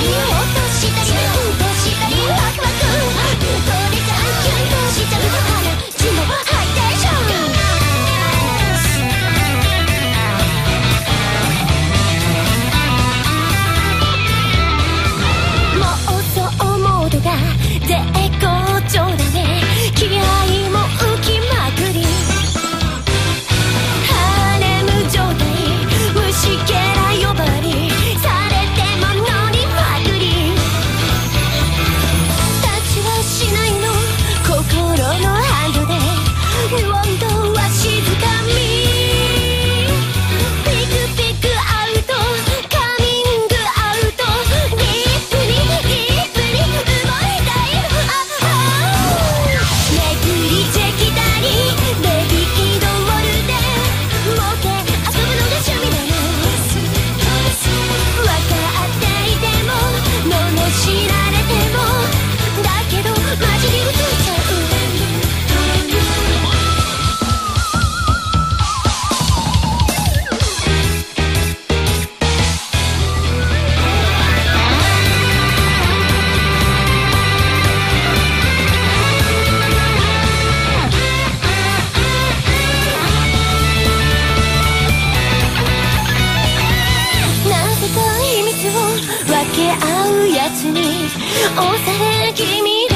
Yeah. 分け合うやつに押され君